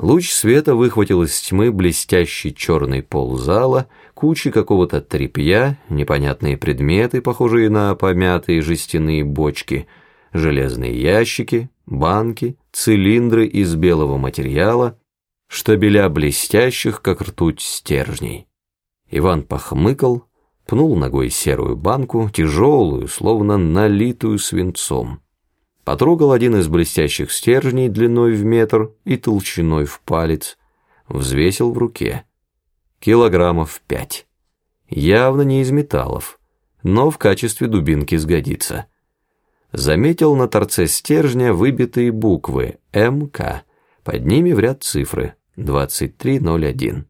Луч света выхватил из тьмы блестящий черный пол зала, кучи какого-то тряпья, непонятные предметы, похожие на помятые жестяные бочки, железные ящики, банки, цилиндры из белого материала, штабеля блестящих, как ртуть, стержней. Иван похмыкал, пнул ногой серую банку, тяжелую, словно налитую свинцом. Потрогал один из блестящих стержней длиной в метр и толщиной в палец, взвесил в руке. Килограммов пять. Явно не из металлов, но в качестве дубинки сгодится. Заметил на торце стержня выбитые буквы МК, под ними в ряд цифры 2301.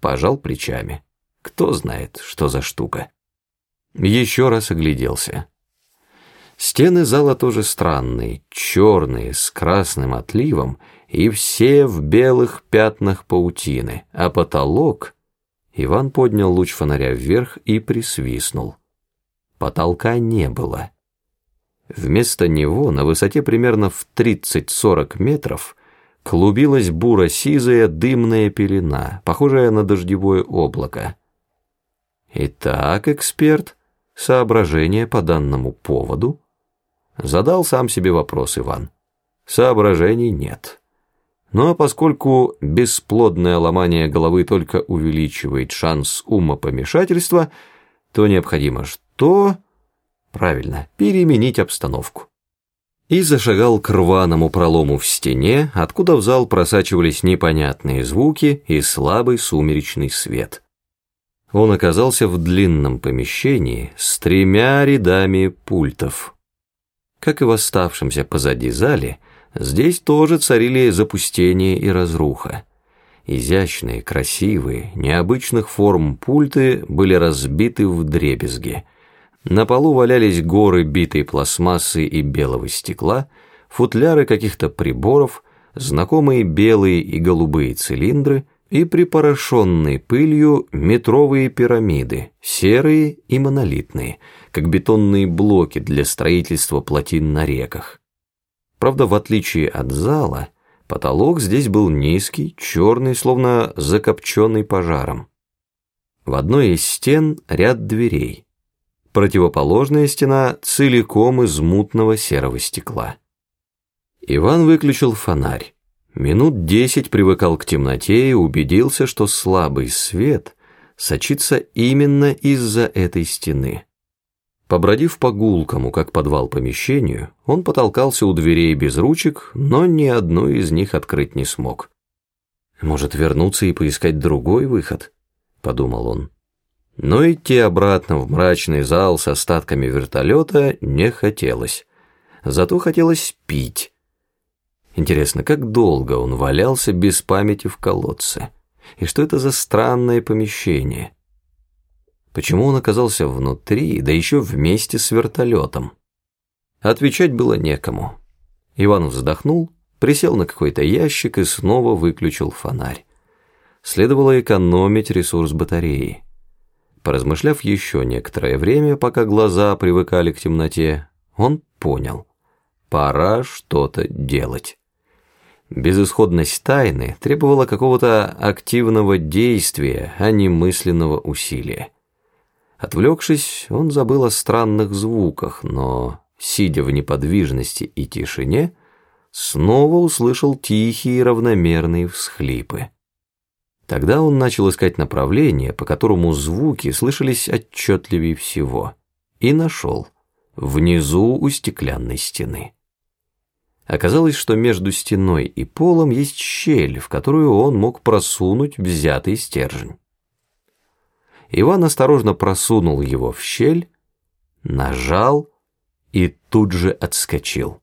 Пожал плечами. Кто знает, что за штука. Еще раз огляделся. Стены зала тоже странные, черные, с красным отливом, и все в белых пятнах паутины, а потолок... Иван поднял луч фонаря вверх и присвистнул. Потолка не было. Вместо него на высоте примерно в 30-40 метров клубилась буро-сизая дымная пелена, похожая на дождевое облако. Итак, эксперт, соображение по данному поводу? Задал сам себе вопрос Иван. Соображений нет. А поскольку бесплодное ломание головы только увеличивает шанс умопомешательства, то необходимо что? Правильно, переменить обстановку. И зашагал к рваному пролому в стене, откуда в зал просачивались непонятные звуки и слабый сумеречный свет. Он оказался в длинном помещении с тремя рядами пультов. Как и в оставшемся позади зале, здесь тоже царили запустение и разруха. Изящные, красивые, необычных форм пульты были разбиты в дребезги. На полу валялись горы битой пластмассы и белого стекла, футляры каких-то приборов, знакомые белые и голубые цилиндры и припорошенные пылью метровые пирамиды, серые и монолитные – как бетонные блоки для строительства плотин на реках. Правда, в отличие от зала, потолок здесь был низкий, черный, словно закопченный пожаром. В одной из стен ряд дверей. Противоположная стена целиком из мутного серого стекла. Иван выключил фонарь. Минут десять привыкал к темноте и убедился, что слабый свет сочится именно из-за этой стены. Побродив по гулкому, как подвал помещению, он потолкался у дверей без ручек, но ни одну из них открыть не смог. «Может, вернуться и поискать другой выход?» — подумал он. Но идти обратно в мрачный зал с остатками вертолета не хотелось. Зато хотелось пить. Интересно, как долго он валялся без памяти в колодце? И что это за странное помещение? Почему он оказался внутри, да еще вместе с вертолетом? Отвечать было некому. Иван вздохнул, присел на какой-то ящик и снова выключил фонарь. Следовало экономить ресурс батареи. Поразмышляв еще некоторое время, пока глаза привыкали к темноте, он понял. Пора что-то делать. Безысходность тайны требовала какого-то активного действия, а не мысленного усилия. Отвлекшись, он забыл о странных звуках, но, сидя в неподвижности и тишине, снова услышал тихие равномерные всхлипы. Тогда он начал искать направление, по которому звуки слышались отчетливее всего, и нашел внизу у стеклянной стены. Оказалось, что между стеной и полом есть щель, в которую он мог просунуть взятый стержень. Иван осторожно просунул его в щель, нажал и тут же отскочил.